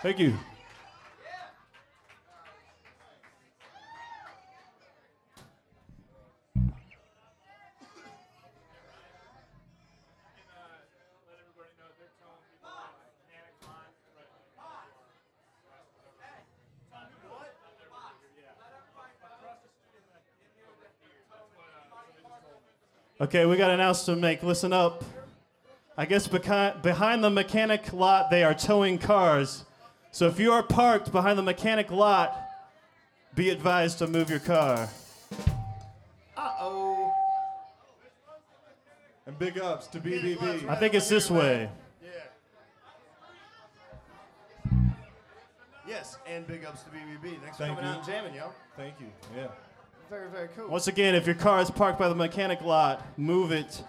Thank you. Okay, we got an announcement to make. Listen up. I guess behind, behind the mechanic lot, they are towing cars. So if you are parked behind the mechanic lot, be advised to move your car. Uh oh. And big ups to BBB. I think it's this way. Yeah. Yes, and big ups to BBB. Thanks for Thank coming you. out and jamming, yo. Thank you. Yeah. Very, very cool. Once again, if your car is parked by the mechanic lot, move it